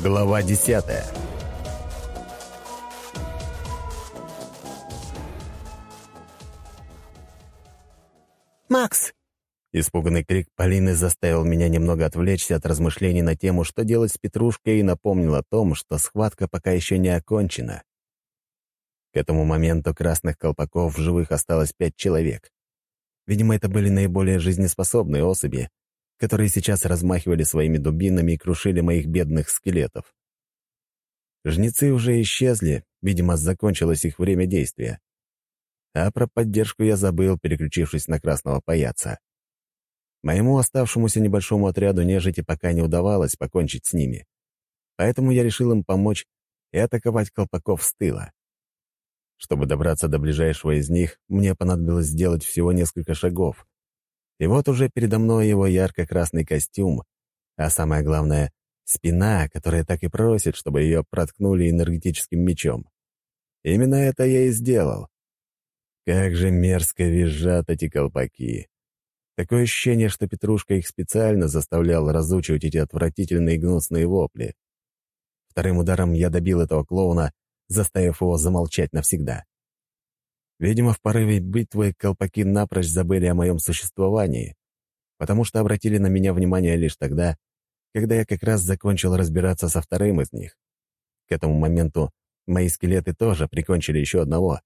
Глава десятая «Макс!» Испуганный крик Полины заставил меня немного отвлечься от размышлений на тему, что делать с Петрушкой, и напомнил о том, что схватка пока еще не окончена. К этому моменту красных колпаков в живых осталось пять человек. Видимо, это были наиболее жизнеспособные особи, которые сейчас размахивали своими дубинами и крушили моих бедных скелетов. Жнецы уже исчезли, видимо, закончилось их время действия. А про поддержку я забыл, переключившись на красного паяца. Моему оставшемуся небольшому отряду нежити пока не удавалось покончить с ними. Поэтому я решил им помочь и атаковать колпаков с тыла. Чтобы добраться до ближайшего из них, мне понадобилось сделать всего несколько шагов. И вот уже передо мной его ярко-красный костюм, а самое главное — спина, которая так и просит, чтобы ее проткнули энергетическим мечом. Именно это я и сделал. Как же мерзко визжат эти колпаки. Такое ощущение, что Петрушка их специально заставлял разучивать эти отвратительные гнусные вопли. Вторым ударом я добил этого клоуна, заставив его замолчать навсегда. Видимо, в порыве битвы колпаки напрочь забыли о моем существовании, потому что обратили на меня внимание лишь тогда, когда я как раз закончил разбираться со вторым из них. К этому моменту мои скелеты тоже прикончили еще одного,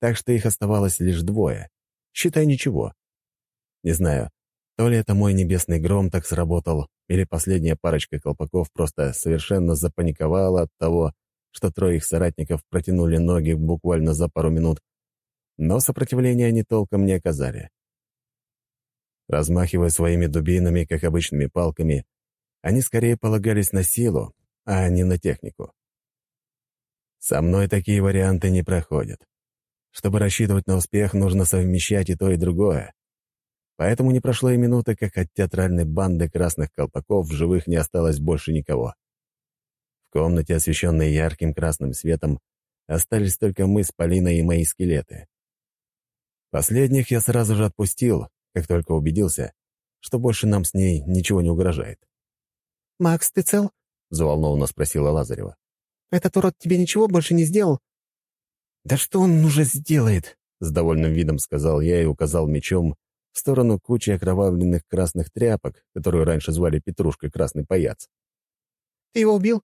так что их оставалось лишь двое. Считай, ничего. Не знаю, то ли это мой небесный гром так сработал, или последняя парочка колпаков просто совершенно запаниковала от того, что трое их соратников протянули ноги буквально за пару минут, но сопротивления они толком не оказали. Размахивая своими дубинами, как обычными палками, они скорее полагались на силу, а не на технику. Со мной такие варианты не проходят. Чтобы рассчитывать на успех, нужно совмещать и то, и другое. Поэтому не прошло и минуты, как от театральной банды красных колпаков в живых не осталось больше никого. В комнате, освещенной ярким красным светом, остались только мы с Полиной и мои скелеты. Последних я сразу же отпустил, как только убедился, что больше нам с ней ничего не угрожает. «Макс, ты цел?» — взволнованно спросила Лазарева. «Этот урод тебе ничего больше не сделал?» «Да что он уже сделает?» — с довольным видом сказал я и указал мечом в сторону кучи окровавленных красных тряпок, которую раньше звали Петрушкой Красный Паяц. «Ты его убил?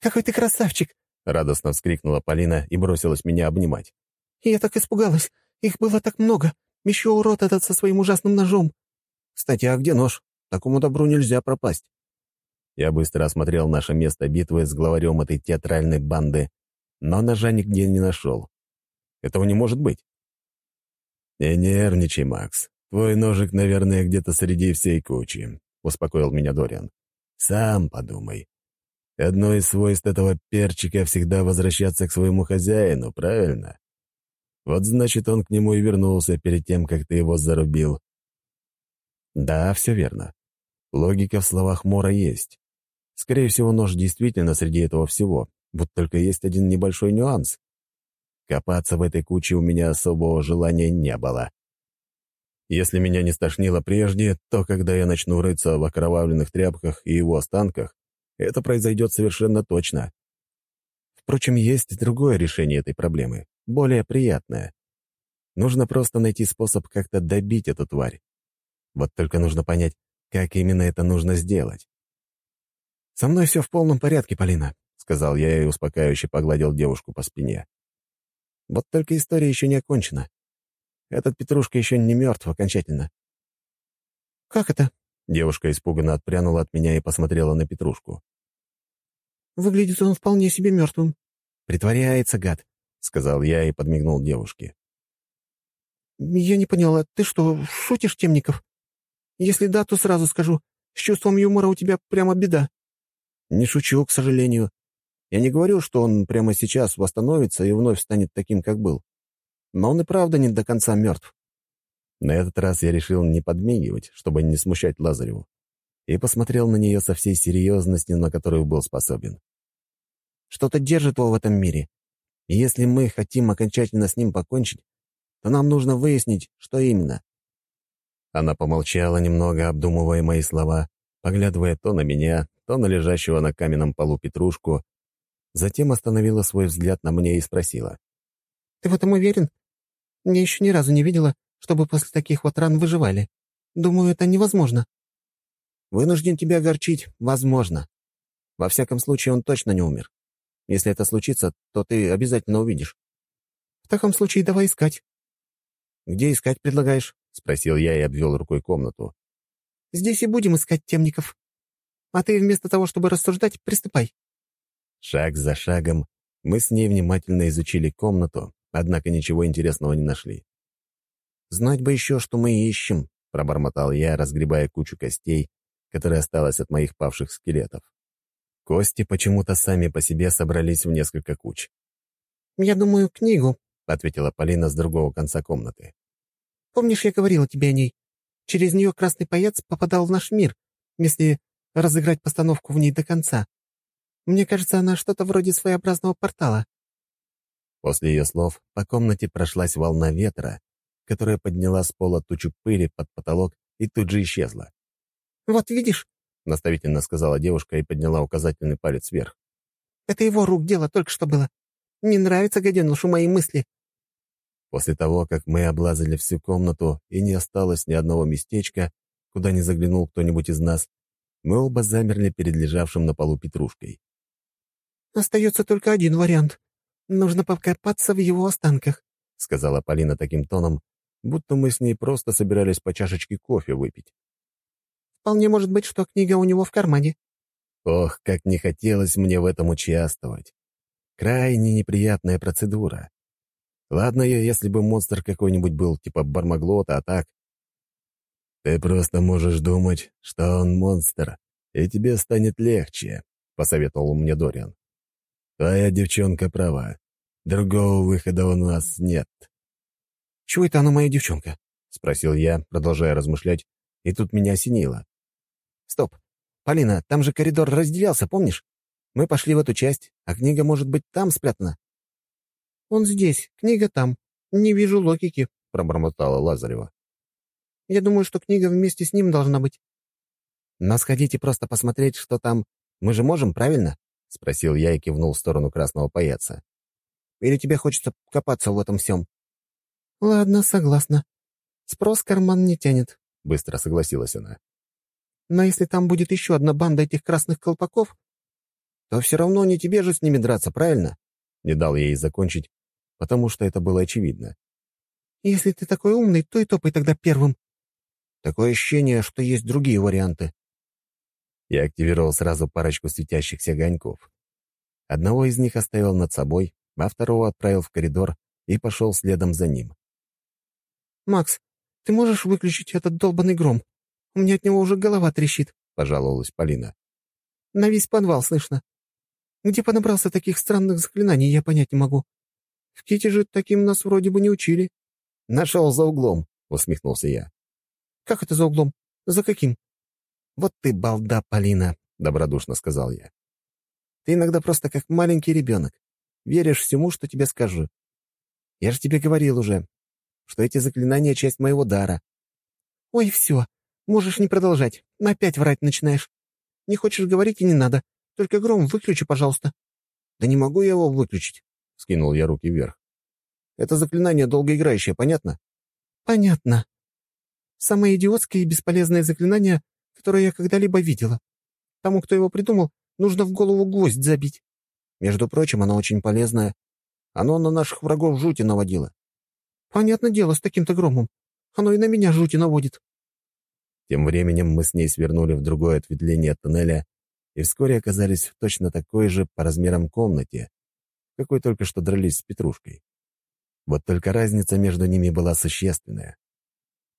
Какой ты красавчик!» — радостно вскрикнула Полина и бросилась меня обнимать. «Я так испугалась. Их было так много. Еще урод этот со своим ужасным ножом. Кстати, а где нож? Такому добру нельзя пропасть. Я быстро осмотрел наше место битвы с главарем этой театральной банды, но ножа нигде не нашел. Этого не может быть. «Не нервничай, Макс. Твой ножик, наверное, где-то среди всей кучи», — успокоил меня Дориан. «Сам подумай. Одно из свойств этого перчика всегда возвращаться к своему хозяину, правильно? Вот значит, он к нему и вернулся перед тем, как ты его зарубил. Да, все верно. Логика в словах Мора есть. Скорее всего, нож действительно среди этого всего. Вот только есть один небольшой нюанс. Копаться в этой куче у меня особого желания не было. Если меня не стошнило прежде, то когда я начну рыться в окровавленных тряпках и его останках, это произойдет совершенно точно. Впрочем, есть другое решение этой проблемы более приятное. Нужно просто найти способ как-то добить эту тварь. Вот только нужно понять, как именно это нужно сделать. «Со мной все в полном порядке, Полина», — сказал я и успокаивающе погладил девушку по спине. «Вот только история еще не окончена. Этот Петрушка еще не мертв окончательно». «Как это?» — девушка испуганно отпрянула от меня и посмотрела на Петрушку. «Выглядит он вполне себе мертвым». «Притворяется, гад. — сказал я и подмигнул девушке. «Я не поняла, ты что, шутишь, Темников? Если да, то сразу скажу, с чувством юмора у тебя прямо беда». «Не шучу, к сожалению. Я не говорю, что он прямо сейчас восстановится и вновь станет таким, как был. Но он и правда не до конца мертв». На этот раз я решил не подмигивать, чтобы не смущать Лазареву, и посмотрел на нее со всей серьезностью, на которую был способен. «Что-то держит его в этом мире, и если мы хотим окончательно с ним покончить, то нам нужно выяснить, что именно». Она помолчала немного, обдумывая мои слова, поглядывая то на меня, то на лежащего на каменном полу Петрушку, затем остановила свой взгляд на мне и спросила. «Ты в этом уверен? Я еще ни разу не видела, чтобы после таких вот ран выживали. Думаю, это невозможно». «Вынужден тебя огорчить. Возможно. Во всяком случае, он точно не умер. Если это случится, то ты обязательно увидишь». «В таком случае давай искать». «Где искать предлагаешь?» — спросил я и обвел рукой комнату. «Здесь и будем искать темников. А ты вместо того, чтобы рассуждать, приступай». Шаг за шагом мы с ней внимательно изучили комнату, однако ничего интересного не нашли. «Знать бы еще, что мы ищем», — пробормотал я, разгребая кучу костей, которая осталась от моих павших скелетов. Кости почему-то сами по себе собрались в несколько куч. «Я думаю, книгу», — ответила Полина с другого конца комнаты. «Помнишь, я говорила тебе о ней? Через нее красный паяц попадал в наш мир, если разыграть постановку в ней до конца. Мне кажется, она что-то вроде своеобразного портала». После ее слов по комнате прошлась волна ветра, которая подняла с пола тучу пыли под потолок и тут же исчезла. «Вот видишь?» — наставительно сказала девушка и подняла указательный палец вверх. «Это его рук дело только что было. Не нравится гаденушу мои мысли». После того, как мы облазали всю комнату и не осталось ни одного местечка, куда не заглянул кто-нибудь из нас, мы оба замерли перед лежавшим на полу петрушкой. «Остается только один вариант. Нужно покопаться в его останках», — сказала Полина таким тоном, будто мы с ней просто собирались по чашечке кофе выпить. «Вполне может быть, что книга у него в кармане». Ох, как не хотелось мне в этом участвовать. Крайне неприятная процедура. Ладно, если бы монстр какой-нибудь был, типа Бармаглота, а так... «Ты просто можешь думать, что он монстр, и тебе станет легче», — посоветовал мне Дориан. «Твоя девчонка права. Другого выхода у нас нет». «Чего это она моя девчонка?» — спросил я, продолжая размышлять, и тут меня осенило. «Стоп. Полина, там же коридор разделялся, помнишь? Мы пошли в эту часть, а книга может быть там спрятана». «Он здесь, книга там. Не вижу логики», — пробормотала Лазарева. «Я думаю, что книга вместе с ним должна быть». «Но сходите просто посмотреть, что там. Мы же можем, правильно?» — спросил я и кивнул в сторону красного паяца. «Или тебе хочется копаться в этом всем?» «Ладно, согласна. Спрос карман не тянет», — быстро согласилась она. «Но если там будет еще одна банда этих красных колпаков, то все равно не тебе же с ними драться, правильно?» Не дал я ей закончить, потому что это было очевидно. «Если ты такой умный, то и топай тогда первым». Такое ощущение, что есть другие варианты. Я активировал сразу парочку светящихся огоньков. Одного из них оставил над собой, а второго отправил в коридор и пошел следом за ним. «Макс, ты можешь выключить этот долбанный гром? У меня от него уже голова трещит», — пожаловалась Полина. «На весь подвал слышно. Где понабрался таких странных заклинаний, я понять не могу. В Ките же таким нас вроде бы не учили». «Нашел за углом», — усмехнулся я. «Как это за углом? За каким?» «Вот ты балда, Полина», — добродушно сказал я. «Ты иногда просто как маленький ребенок. Веришь всему, что тебе скажу. Я же тебе говорил уже, что эти заклинания — часть моего дара». «Ой, все, можешь не продолжать. Опять врать начинаешь. Не хочешь говорить и не надо. Только гром выключи, пожалуйста». «Да не могу я его выключить», — скинул я руки вверх. «Это заклинание долгоиграющее, понятно?» «Понятно. Самое идиотское и бесполезное заклинание, которое я когда-либо видела. Тому, кто его придумал, нужно в голову гвоздь забить». «Между прочим, оно очень полезное. Оно на наших врагов жути наводило». «Понятное дело, с таким-то громом. Оно и на меня жути наводит». Тем временем мы с ней свернули в другое ответвление тоннеля и вскоре оказались в точно такой же по размерам комнате, какой только что дрались с Петрушкой. Вот только разница между ними была существенная.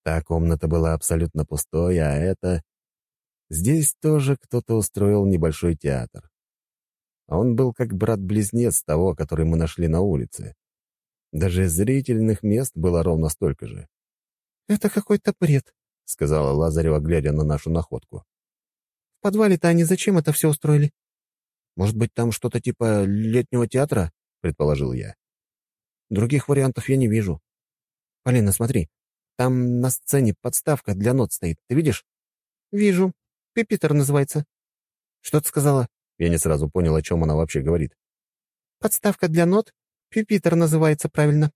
Та комната была абсолютно пустой, а это... Здесь тоже кто-то устроил небольшой театр. Он был как брат-близнец того, который мы нашли на улице. Даже зрительных мест было ровно столько же. «Это какой-то бред», — сказала Лазарева, глядя на нашу находку подвале-то они зачем это все устроили?» «Может быть, там что-то типа летнего театра?» — предположил я. «Других вариантов я не вижу. Полина, смотри, там на сцене подставка для нот стоит. Ты видишь?» «Вижу. Пепитер называется». «Что ты сказала?» Я не сразу понял, о чем она вообще говорит. «Подставка для нот. Пюпитер называется правильно».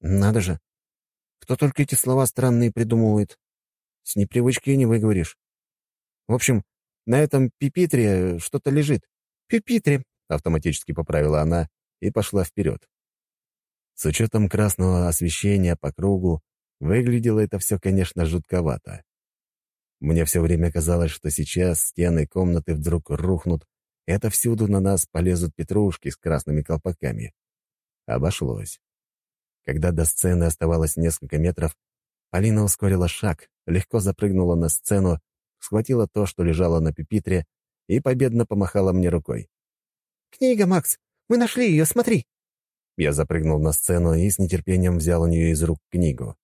«Надо же. Кто только эти слова странные придумывает. С непривычки не выговоришь. В общем, на этом пипитре что-то лежит». «Пюпитре», — автоматически поправила она и пошла вперед. С учетом красного освещения по кругу, выглядело это все, конечно, жутковато. Мне все время казалось, что сейчас стены комнаты вдруг рухнут, и отовсюду на нас полезут петрушки с красными колпаками. Обошлось. Когда до сцены оставалось несколько метров, Полина ускорила шаг, легко запрыгнула на сцену, схватила то, что лежало на пепитре, и победно помахала мне рукой. «Книга, Макс! Мы нашли ее, смотри!» Я запрыгнул на сцену и с нетерпением взял у нее из рук книгу.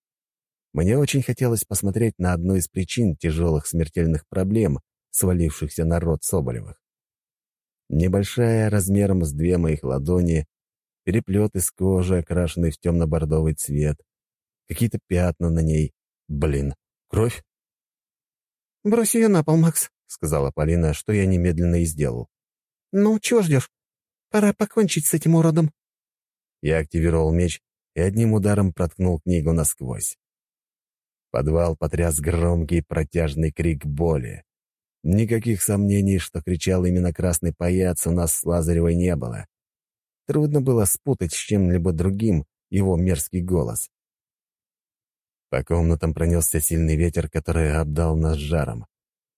Мне очень хотелось посмотреть на одну из причин тяжелых смертельных проблем, свалившихся на род Соболевых. Небольшая, размером с две моих ладони, переплет из кожи, окрашенный в темно-бордовый цвет, какие-то пятна на ней. Блин, кровь? «Брось ее на пол, Макс», — сказала Полина, что я немедленно и сделал. «Ну, чего ждешь? Пора покончить с этим уродом». Я активировал меч и одним ударом проткнул книгу насквозь. Подвал потряс громкий протяжный крик боли. Никаких сомнений, что кричал именно красный паяц, у нас с Лазаревой не было. Трудно было спутать с чем-либо другим его мерзкий голос. По комнатам пронесся сильный ветер, который обдал нас жаром.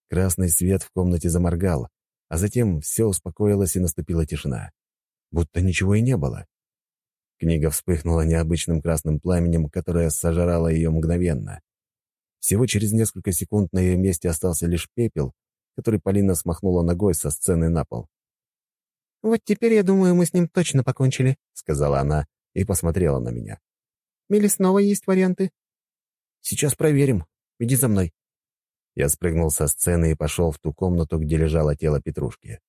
Красный свет в комнате заморгал, а затем все успокоилось и наступила тишина. Будто ничего и не было. Книга вспыхнула необычным красным пламенем, которое сожрало ее мгновенно. Всего через несколько секунд на ее месте остался лишь пепел, который Полина смахнула ногой со сцены на пол. «Вот теперь, я думаю, мы с ним точно покончили», — сказала она и посмотрела на меня. «Или снова есть варианты?» «Сейчас проверим. Иди за мной». Я спрыгнул со сцены и пошел в ту комнату, где лежало тело Петрушки.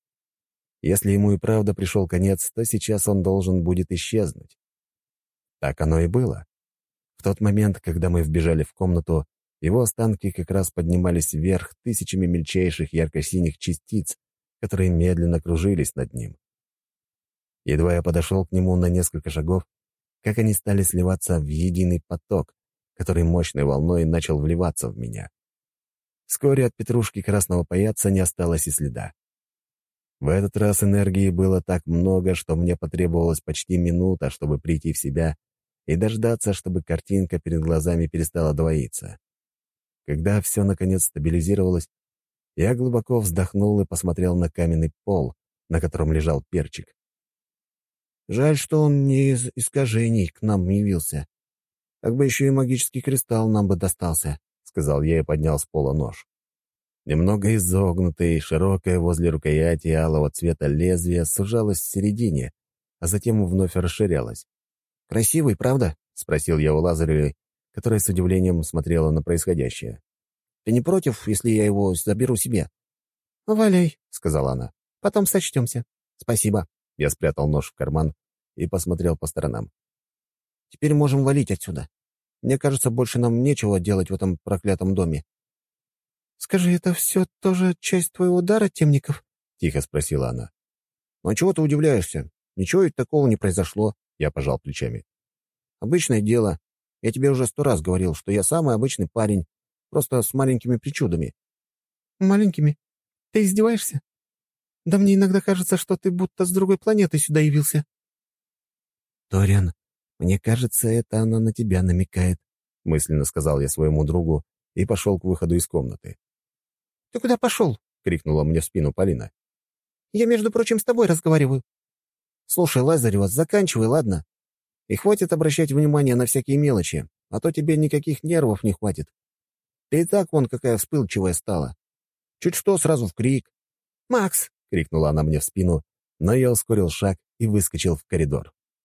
Если ему и правда пришел конец, то сейчас он должен будет исчезнуть. Так оно и было. В тот момент, когда мы вбежали в комнату, его останки как раз поднимались вверх тысячами мельчайших ярко-синих частиц, которые медленно кружились над ним. Едва я подошел к нему на несколько шагов, как они стали сливаться в единый поток, который мощной волной начал вливаться в меня. Вскоре от петрушки красного паяца не осталось и следа. В этот раз энергии было так много, что мне потребовалось почти минута, чтобы прийти в себя и дождаться, чтобы картинка перед глазами перестала двоиться. Когда все наконец стабилизировалось, я глубоко вздохнул и посмотрел на каменный пол, на котором лежал перчик. Жаль, что он не из искажений к нам явился. Так бы еще и магический кристалл нам бы достался, — сказал я и поднял с пола нож. Немного изогнутое и широкое возле рукояти алого цвета лезвие сужалось в середине, а затем вновь расширялось. «Красивый, правда?» — спросил я у Лазаревой, которая с удивлением смотрела на происходящее. «Ты не против, если я его заберу себе?» «Валяй», — сказала она. «Потом сочтемся». «Спасибо». Я спрятал нож в карман и посмотрел по сторонам. «Теперь можем валить отсюда. Мне кажется, больше нам нечего делать в этом проклятом доме». «Скажи, это все тоже часть твоего дара, Темников?» — тихо спросила она. «Ну а чего ты удивляешься? Ничего ведь такого не произошло. Я пожал плечами. «Обычное дело. Я тебе уже сто раз говорил, что я самый обычный парень, просто с маленькими причудами». «Маленькими? Ты издеваешься? Да мне иногда кажется, что ты будто с другой планеты сюда явился». «Ториан, мне кажется, это она на тебя намекает», — мысленно сказал я своему другу и пошел к выходу из комнаты. «Ты куда пошел?» — крикнула мне в спину Полина. «Я, между прочим, с тобой разговариваю». «Слушай, Лазарева, заканчивай, ладно? И хватит обращать внимание на всякие мелочи, а то тебе никаких нервов не хватит. Ты и так вон какая вспыльчивая стала. Чуть что, сразу в крик». «Макс!» — крикнула она мне в спину, но я ускорил шаг и выскочил в коридор.